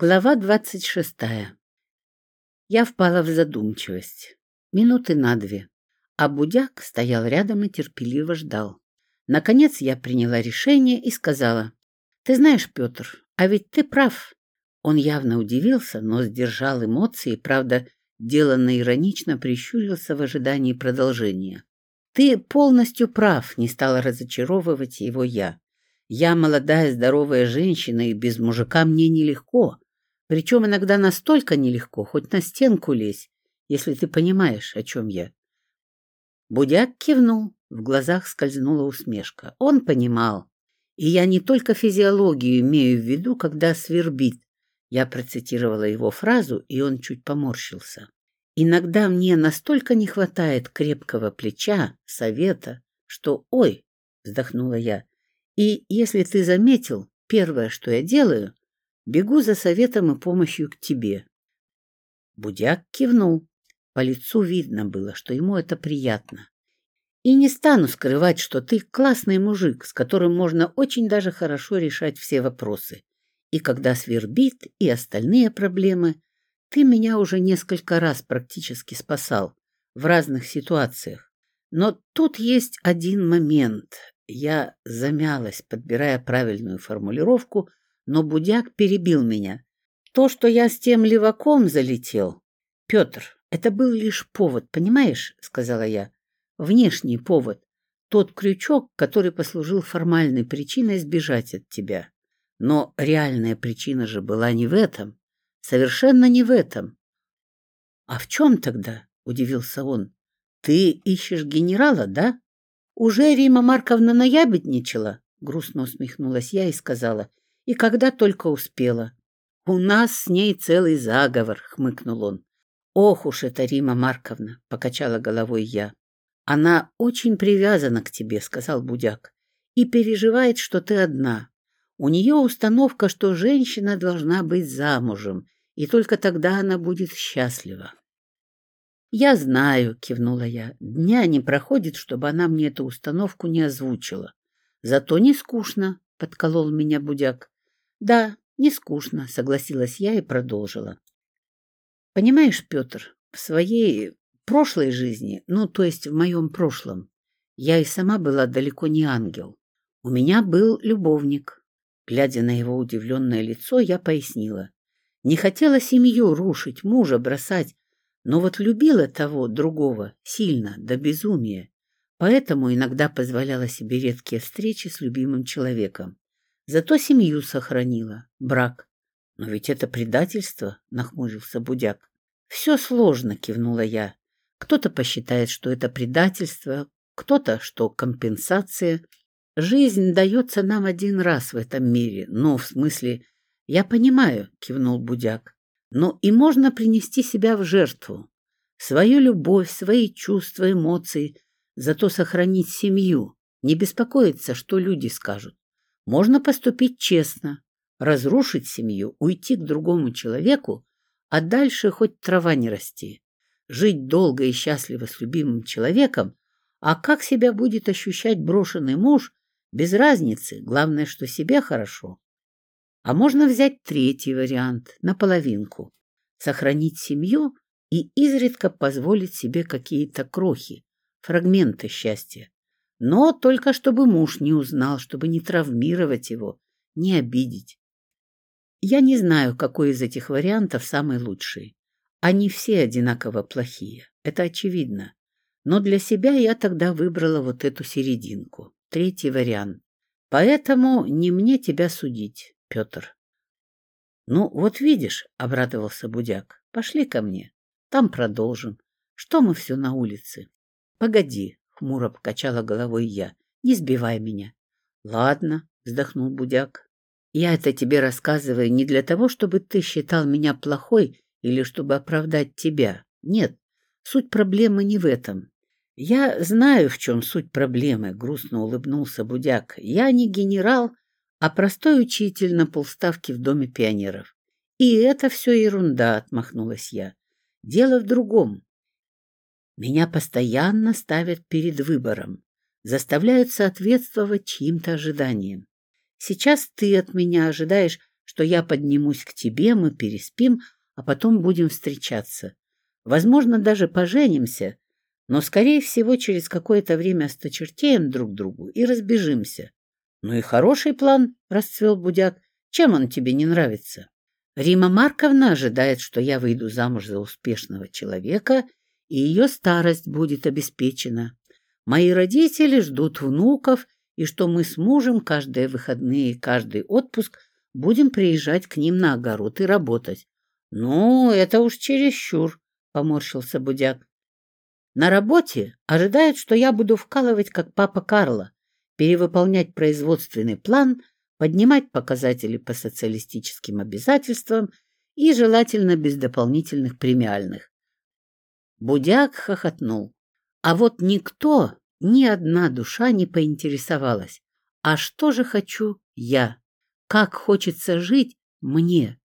Глава двадцать шестая. Я впала в задумчивость. Минуты на две. А Будяк стоял рядом и терпеливо ждал. Наконец я приняла решение и сказала. «Ты знаешь, Петр, а ведь ты прав». Он явно удивился, но сдержал эмоции, правда, деланно иронично прищурился в ожидании продолжения. «Ты полностью прав», — не стала разочаровывать его я. «Я молодая здоровая женщина, и без мужика мне нелегко. Причем иногда настолько нелегко, хоть на стенку лезь, если ты понимаешь, о чем я. Будяк кивнул, в глазах скользнула усмешка. Он понимал. И я не только физиологию имею в виду, когда свербит. Я процитировала его фразу, и он чуть поморщился. Иногда мне настолько не хватает крепкого плеча, совета, что «Ой!» — вздохнула я. И если ты заметил, первое, что я делаю, Бегу за советом и помощью к тебе. Будяк кивнул. По лицу видно было, что ему это приятно. И не стану скрывать, что ты классный мужик, с которым можно очень даже хорошо решать все вопросы. И когда свербит, и остальные проблемы, ты меня уже несколько раз практически спасал в разных ситуациях. Но тут есть один момент. Я но Будяк перебил меня. То, что я с тем леваком залетел... Петр, это был лишь повод, понимаешь, сказала я. Внешний повод. Тот крючок, который послужил формальной причиной сбежать от тебя. Но реальная причина же была не в этом. Совершенно не в этом. А в чем тогда? Удивился он. Ты ищешь генерала, да? Уже Рима Марковна наябедничала? Грустно усмехнулась я и сказала — И когда только успела. «У нас с ней целый заговор», — хмыкнул он. «Ох уж это Рима Марковна», — покачала головой я. «Она очень привязана к тебе», — сказал Будяк, «и переживает, что ты одна. У нее установка, что женщина должна быть замужем, и только тогда она будет счастлива». «Я знаю», — кивнула я, — «дня не проходит, чтобы она мне эту установку не озвучила. Зато не скучно», — подколол меня Будяк. Да, не скучно, согласилась я и продолжила. Понимаешь, Петр, в своей прошлой жизни, ну, то есть в моем прошлом, я и сама была далеко не ангел. У меня был любовник. Глядя на его удивленное лицо, я пояснила. Не хотела семью рушить, мужа бросать, но вот любила того, другого, сильно, до безумия. Поэтому иногда позволяла себе редкие встречи с любимым человеком. Зато семью сохранила, брак. Но ведь это предательство, нахмурился Будяк. Все сложно, кивнула я. Кто-то посчитает, что это предательство, кто-то, что компенсация. Жизнь дается нам один раз в этом мире. Ну, в смысле, я понимаю, кивнул Будяк. Но и можно принести себя в жертву. Свою любовь, свои чувства, эмоции. Зато сохранить семью. Не беспокоиться, что люди скажут. Можно поступить честно, разрушить семью, уйти к другому человеку, а дальше хоть трава не расти. Жить долго и счастливо с любимым человеком, а как себя будет ощущать брошенный муж, без разницы, главное, что себе хорошо. А можно взять третий вариант, наполовинку, сохранить семью и изредка позволить себе какие-то крохи, фрагменты счастья. Но только чтобы муж не узнал, чтобы не травмировать его, не обидеть. Я не знаю, какой из этих вариантов самый лучший. Они все одинаково плохие, это очевидно. Но для себя я тогда выбрала вот эту серединку, третий вариант. Поэтому не мне тебя судить, Петр. — Ну, вот видишь, — обрадовался Будяк, — пошли ко мне. Там продолжим. Что мы все на улице? — Погоди, хмуро покачала головой я. «Не сбивай меня». «Ладно», — вздохнул Будяк. «Я это тебе рассказываю не для того, чтобы ты считал меня плохой или чтобы оправдать тебя. Нет, суть проблемы не в этом. Я знаю, в чем суть проблемы», — грустно улыбнулся Будяк. «Я не генерал, а простой учитель на полставки в Доме пионеров». «И это все ерунда», — отмахнулась я. «Дело в другом. Меня постоянно ставят перед выбором, заставляют соответствовать чьим-то ожиданиям. Сейчас ты от меня ожидаешь, что я поднимусь к тебе, мы переспим, а потом будем встречаться. Возможно, даже поженимся, но, скорее всего, через какое-то время осточертеем друг другу и разбежимся. Ну и хороший план, — расцвел Будяк. Чем он тебе не нравится? Рима Марковна ожидает, что я выйду замуж за успешного человека — и ее старость будет обеспечена. Мои родители ждут внуков, и что мы с мужем каждые выходные, каждый отпуск будем приезжать к ним на огород и работать. — Ну, это уж чересчур, — поморщился Будяк. На работе ожидают, что я буду вкалывать, как папа Карла, перевыполнять производственный план, поднимать показатели по социалистическим обязательствам и желательно без дополнительных премиальных. Будяк хохотнул. А вот никто, ни одна душа не поинтересовалась. А что же хочу я? Как хочется жить мне?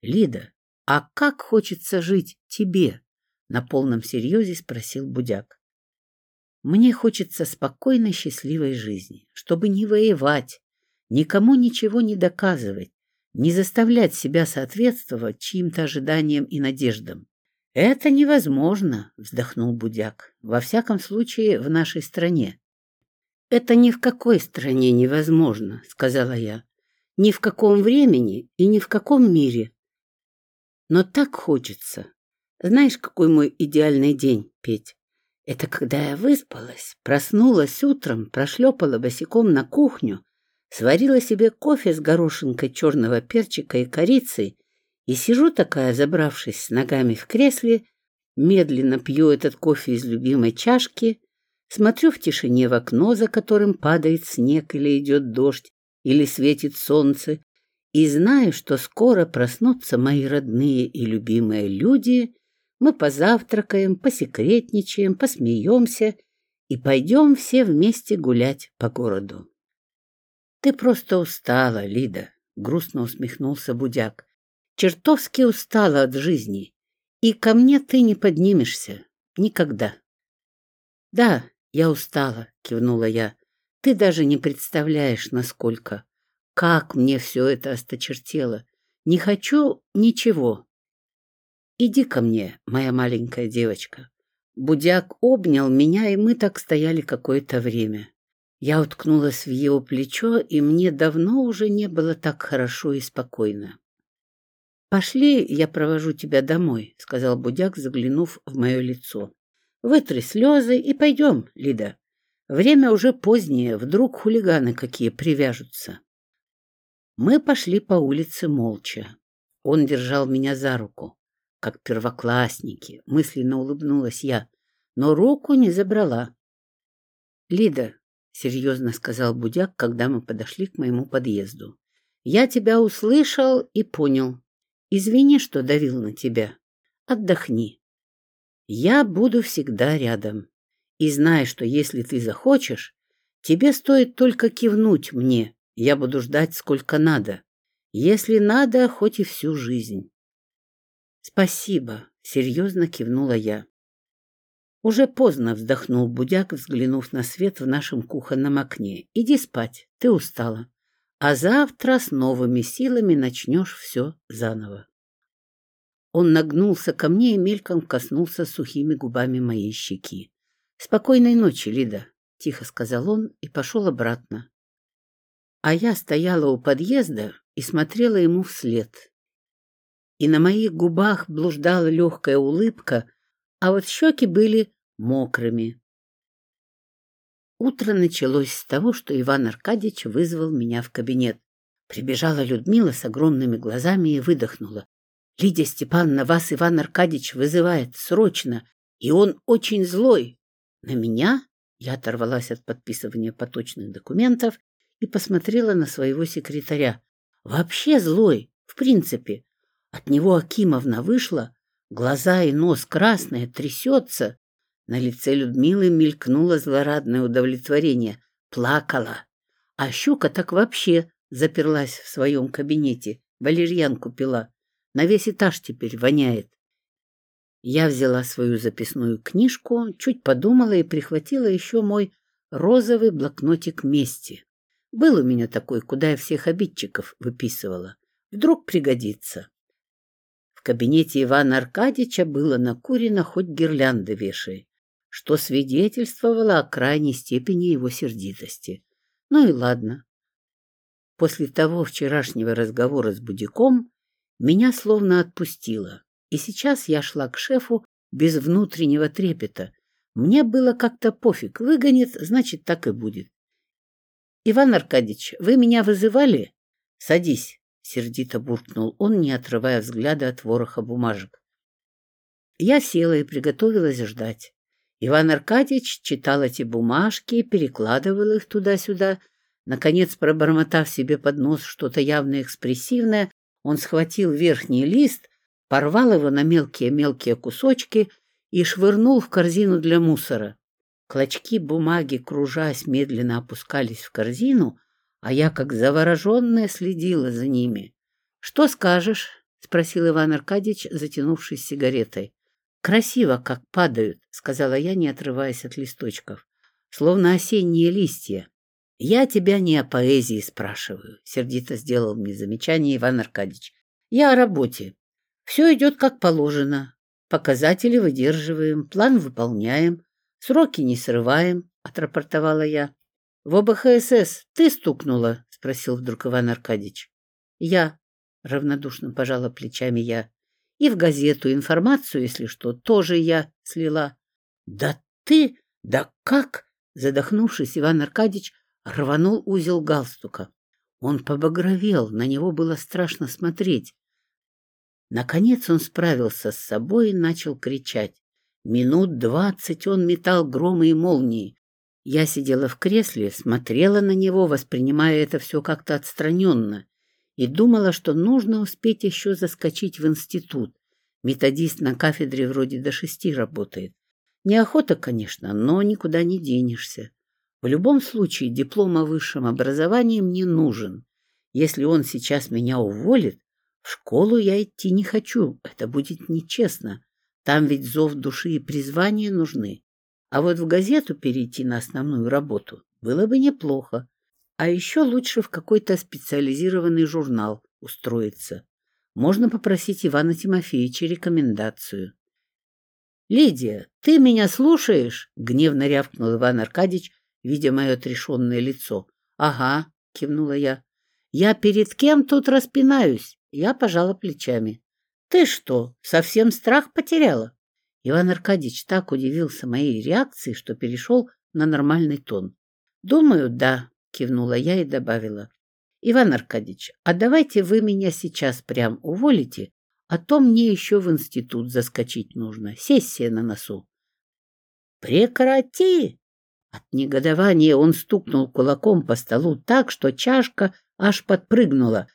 Лида, а как хочется жить тебе? На полном серьезе спросил Будяк. Мне хочется спокойной, счастливой жизни, чтобы не воевать, никому ничего не доказывать, не заставлять себя соответствовать чьим-то ожиданиям и надеждам. «Это невозможно», — вздохнул Будяк, — «во всяком случае в нашей стране». «Это ни в какой стране невозможно», — сказала я. «Ни в каком времени и ни в каком мире. Но так хочется, знаешь, какой мой идеальный день, Петь? Это когда я выспалась, проснулась утром, прошлепала босиком на кухню, сварила себе кофе с горошинкой черного перчика и корицей и сижу такая, забравшись с ногами в кресле, медленно пью этот кофе из любимой чашки, смотрю в тишине в окно, за которым падает снег или идет дождь, или светит солнце, и знаю, что скоро проснутся мои родные и любимые люди, мы позавтракаем, посекретничаем, посмеемся и пойдем все вместе гулять по городу. — Ты просто устала, Лида, — грустно усмехнулся Будяк. — Чертовски устала от жизни, и ко мне ты не поднимешься. Никогда. — Да, я устала, — кивнула я. — Ты даже не представляешь, насколько. Как мне все это осточертело. Не хочу ничего, «Иди ко мне, моя маленькая девочка». Будяк обнял меня, и мы так стояли какое-то время. Я уткнулась в его плечо, и мне давно уже не было так хорошо и спокойно. Пошли, я провожу тебя домой, — сказал Будяк, заглянув в мое лицо. — Вытри слезы и пойдем, Лида. Время уже позднее, вдруг хулиганы какие привяжутся. Мы пошли по улице молча. Он держал меня за руку, как первоклассники, — мысленно улыбнулась я, но руку не забрала. — Лида, — серьезно сказал Будяк, когда мы подошли к моему подъезду, — я тебя услышал и понял. Извини, что давил на тебя. Отдохни. Я буду всегда рядом. И знай, что если ты захочешь, тебе стоит только кивнуть мне. Я буду ждать сколько надо. Если надо, хоть и всю жизнь. Спасибо, серьезно кивнула я. Уже поздно вздохнул Будяк, взглянув на свет в нашем кухонном окне. Иди спать, ты устала а завтра с новыми силами начнешь все заново. Он нагнулся ко мне и мельком коснулся сухими губами моей щеки. «Спокойной ночи, Лида», — тихо сказал он и пошел обратно. А я стояла у подъезда и смотрела ему вслед, и на моих губах блуждала легкая улыбка, а вот щеки были мокрыми. Утро началось с того, что Иван Аркадьевич вызвал меня в кабинет. Прибежала Людмила с огромными глазами и выдохнула. — Лидия Степановна, вас Иван Аркадьевич вызывает срочно, и он очень злой. На меня я оторвалась от подписывания поточных документов и посмотрела на своего секретаря. Вообще злой, в принципе. От него Акимовна вышла, глаза и нос красные, трясется. На лице Людмилы мелькнуло злорадное удовлетворение. Плакала. А щука так вообще заперлась в своем кабинете. Валерьянку пила. На весь этаж теперь воняет. Я взяла свою записную книжку, чуть подумала и прихватила еще мой розовый блокнотик мести. Был у меня такой, куда я всех обидчиков выписывала. Вдруг пригодится. В кабинете Ивана Аркадьевича было накурено хоть гирлянды вешай, что свидетельствовало о крайней степени его сердитости. Ну и ладно. После того вчерашнего разговора с Будяком меня словно отпустило, и сейчас я шла к шефу без внутреннего трепета. Мне было как-то пофиг, выгонит, значит, так и будет. — Иван Аркадьевич, вы меня вызывали? — Садись, — сердито буркнул он, не отрывая взгляда от вороха бумажек. Я села и приготовилась ждать. Иван Аркадьевич читал эти бумажки, перекладывал их туда-сюда. Наконец, пробормотав себе под нос что-то явно экспрессивное, он схватил верхний лист, порвал его на мелкие-мелкие кусочки и швырнул в корзину для мусора. Клочки бумаги, кружась, медленно опускались в корзину, а я, как завороженная, следила за ними. — Что скажешь? — спросил Иван Аркадьевич, затянувшись сигаретой. — Красиво, как падают, — сказала я, не отрываясь от листочков. — Словно осенние листья. — Я тебя не о поэзии спрашиваю, — сердито сделал мне замечание Иван Аркадьевич. — Я о работе. Все идет как положено. Показатели выдерживаем, план выполняем. Сроки не срываем, — отрапортовала я. — В ОБХСС ты стукнула? — спросил вдруг Иван Аркадьевич. — Я, — равнодушно пожала плечами я. И в газету информацию, если что, тоже я слила. — Да ты, да как? — задохнувшись, Иван Аркадьевич рванул узел галстука. Он побагровел, на него было страшно смотреть. Наконец он справился с собой и начал кричать. Минут двадцать он метал громы и молнии. Я сидела в кресле, смотрела на него, воспринимая это все как-то отстраненно, и думала, что нужно успеть еще заскочить в институт. Методист на кафедре вроде до шести работает. Неохота, конечно, но никуда не денешься. В любом случае диплом о высшем образовании мне нужен. Если он сейчас меня уволит, в школу я идти не хочу, это будет нечестно. Там ведь зов души и призвание нужны. А вот в газету перейти на основную работу было бы неплохо. А еще лучше в какой-то специализированный журнал устроиться. Можно попросить Ивана Тимофеевича рекомендацию. — Лидия, ты меня слушаешь? — гневно рявкнул Иван Аркадьевич, видя мое отрешенное лицо. — Ага, — кивнула я. — Я перед кем тут распинаюсь? Я пожала плечами. Ты что, совсем страх потеряла? Иван Аркадьевич так удивился моей реакции, что перешел на нормальный тон. Думаю, да, кивнула я и добавила. Иван Аркадьевич, а давайте вы меня сейчас прям уволите, а то мне еще в институт заскочить нужно. Сессия на носу. Прекрати! От негодования он стукнул кулаком по столу так, что чашка аж подпрыгнула.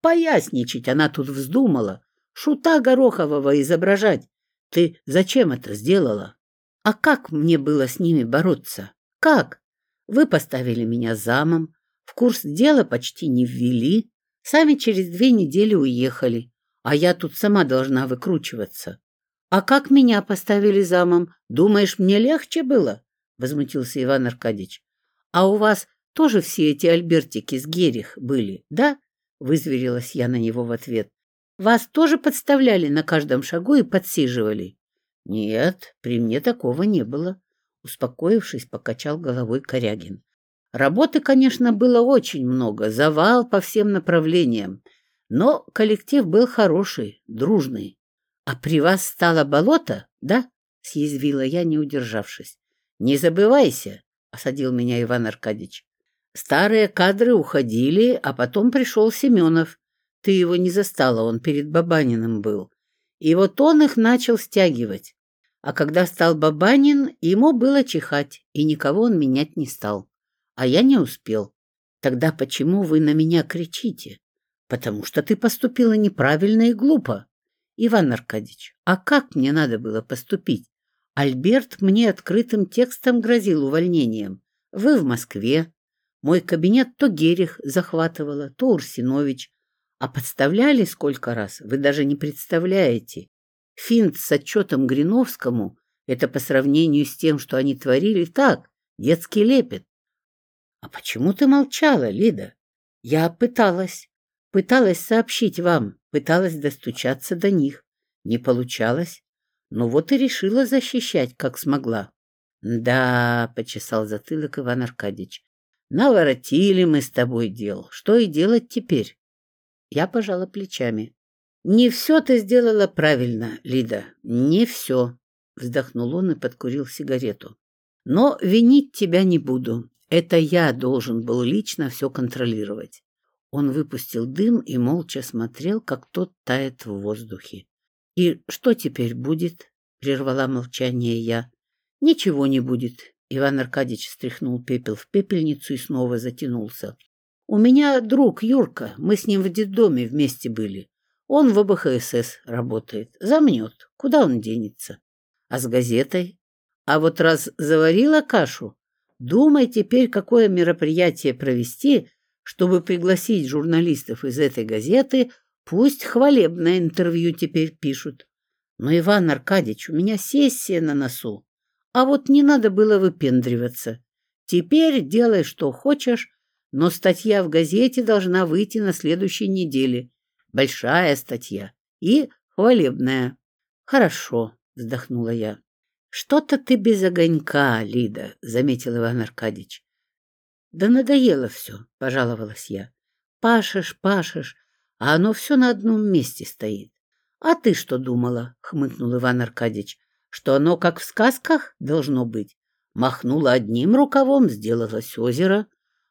Поясничать она тут вздумала шута Горохового изображать. Ты зачем это сделала? А как мне было с ними бороться? Как? Вы поставили меня замом, в курс дела почти не ввели, сами через две недели уехали, а я тут сама должна выкручиваться. А как меня поставили замом? Думаешь, мне легче было? возмутился Иван Аркадьевич. «А у вас тоже все эти альбертики с герих были, да?» — вызверилась я на него в ответ. «Вас тоже подставляли на каждом шагу и подсиживали?» «Нет, при мне такого не было», — успокоившись, покачал головой Корягин. Работы, конечно, было очень много, завал по всем направлениям, но коллектив был хороший, дружный. — А при вас стало болото, да? — съязвила я, не удержавшись. Не забывайся, — осадил меня Иван Аркадьевич. Старые кадры уходили, а потом пришел Семенов. Ты его не застала, он перед Бабаниным был. И вот он их начал стягивать. А когда стал Бабанин, ему было чихать, и никого он менять не стал. А я не успел. Тогда почему вы на меня кричите? Потому что ты поступила неправильно и глупо. Иван Аркадьевич, а как мне надо было поступить? Альберт мне открытым текстом грозил увольнением. Вы в Москве. Мой кабинет то Герих захватывала, то Урсинович. А подставляли сколько раз, вы даже не представляете. Финт с отчетом Гриновскому — это по сравнению с тем, что они творили, так, детский лепет. — А почему ты молчала, Лида? — Я пыталась. Пыталась сообщить вам, пыталась достучаться до них. Не получалось. Ну вот и решила защищать, как смогла. — Да, — почесал затылок Иван Аркадьевич, — наворотили мы с тобой дел. Что и делать теперь? Я пожала плечами. — Не все ты сделала правильно, Лида, не все, — вздохнул он и подкурил сигарету. — Но винить тебя не буду. Это я должен был лично все контролировать. Он выпустил дым и молча смотрел, как тот тает в воздухе. — И что теперь будет? — прервала молчание я. — Ничего не будет. Иван Аркадьевич стряхнул пепел в пепельницу и снова затянулся. — У меня друг Юрка, мы с ним в детдоме вместе были. Он в ОБХСС работает. Замнет. Куда он денется? А с газетой? А вот раз заварила кашу, думай теперь, какое мероприятие провести, чтобы пригласить журналистов из этой газеты, пусть хвалебное интервью теперь пишут. Но, Иван Аркадьевич, у меня сессия на носу. А вот не надо было выпендриваться. Теперь делай, что хочешь, но статья в газете должна выйти на следующей неделе. Большая статья и хвалебная. Хорошо, вздохнула я. Что-то ты без огонька, А оно все на одном месте стоит. А ты что думала? — хмыкнул Иван Аркадьевич. — Что оно, как в сказках, должно быть? Махнула одним рукавом, сделалось озеро.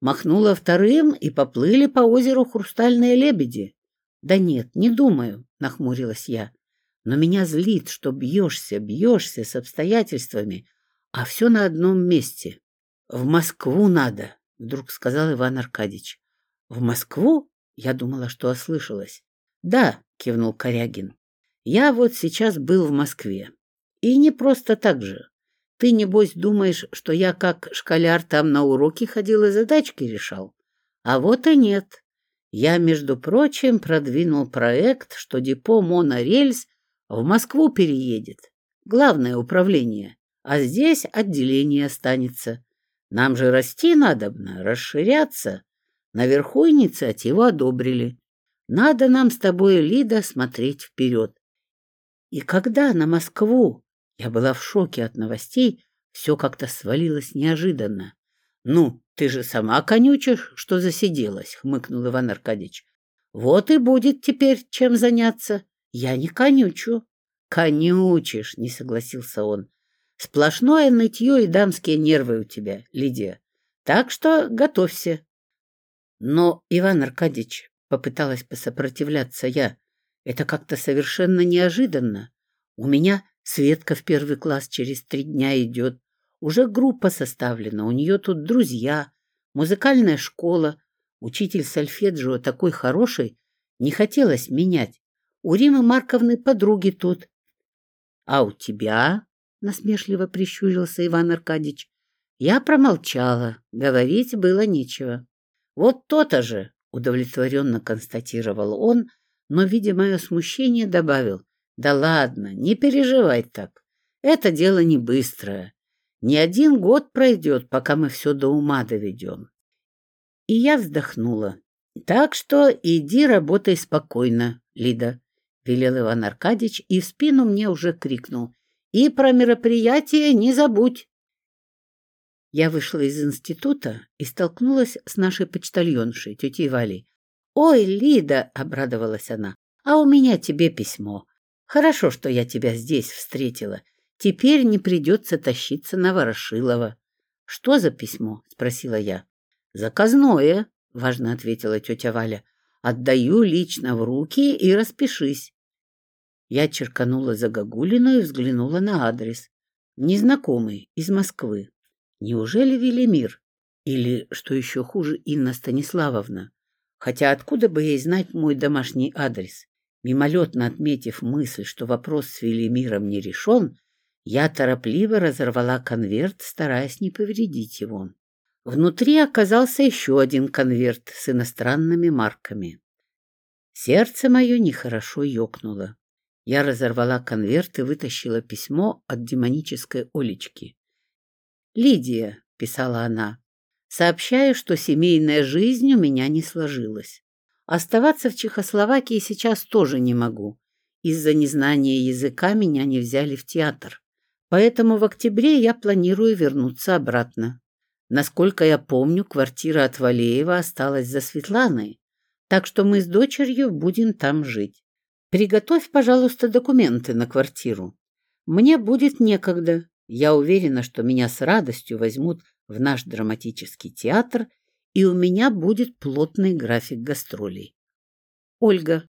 Махнула вторым, и поплыли по озеру хрустальные лебеди. — Да нет, не думаю, — нахмурилась я. — Но меня злит, что бьешься, бьешься с обстоятельствами, а все на одном месте. — В Москву надо, — вдруг сказал Иван Аркадьевич. — В Москву? Я думала, что ослышалась. Да, кивнул Корягин. Я вот сейчас был в Москве. И не просто так же. Ты, небось, думаешь, что я как школяр там на уроки ходил и задачки решал? А вот и нет. Я, между прочим, продвинул проект, что депо «Монорельс» в Москву переедет. Главное управление. А здесь отделение останется. Нам же расти надобно, расширяться. Наверху инициативу одобрили. Надо нам с тобой, Лида, смотреть вперед. И когда на Москву? Я была в шоке от новостей, все как-то свалилось неожиданно. Ну, ты же сама конючишь, что засиделась, хмыкнул Иван Аркадьевич. Вот и будет теперь чем заняться. Я не конючу. Конючишь, не согласился он. Сплошное нытье и дамские нервы у тебя, Лидия. Так что готовься. Но Иван Аркадьевич попыталась посопротивляться я. Это как-то совершенно неожиданно. У меня Светка в первый класс через три дня идет. Уже группа составлена, у нее тут друзья, музыкальная школа. Учитель сольфеджио такой хороший, не хотелось менять. У Римы Марковны подруги тут. — А у тебя? — насмешливо прищурился Иван Аркадьевич. Я промолчала, говорить было нечего. Вот то-то же, — удовлетворенно констатировал он, но, видя мое смущение, добавил. — Да ладно, не переживай так. Это дело не быстрое. Не один год пройдет, пока мы все до ума доведем. И я вздохнула. Так что иди работай спокойно, Лида, велел Иван Аркадьевич и в спину мне уже крикнул. И про мероприятие не забудь. Я вышла из института и столкнулась с нашей почтальоншей, тетей Валей. «Ой, Лида!» — обрадовалась она. «А у меня тебе письмо. Хорошо, что я тебя здесь встретила. Теперь не придется тащиться на Ворошилова. — Что за письмо? — спросила я. — Заказное, — важно ответила тетя Валя. — Отдаю лично в руки и распишись. Я черканула загогулину и взглянула на адрес. Незнакомый, из Москвы. Неужели Велимир? Или, что еще хуже, Инна Станиславовна? Хотя откуда бы ей знать мой домашний адрес? Мимолетно отметив мысль, что вопрос с Велимиром не решен, я торопливо разорвала конверт, стараясь не повредить его. Внутри оказался еще один конверт с иностранными марками. Сердце мое нехорошо ёкнуло. Я разорвала конверт и вытащила письмо от демонической Олечки.«Лидия», — писала она, — Сообщаю, что семейная жизнь у меня не сложилась. Оставаться в Чехословакии сейчас тоже не могу. Из-за незнания языка меня не взяли в театр. Поэтому в октябре я планирую вернуться обратно. Насколько я помню, квартира от Валеева осталась за Светланой, так что мы с дочерью будем там жить. Приготовь, пожалуйста, документы на квартиру. Мне будет некогда. Я уверена, что меня с радостью возьмут в наш драматический театр, и у меня будет плотный график гастролей. Ольга.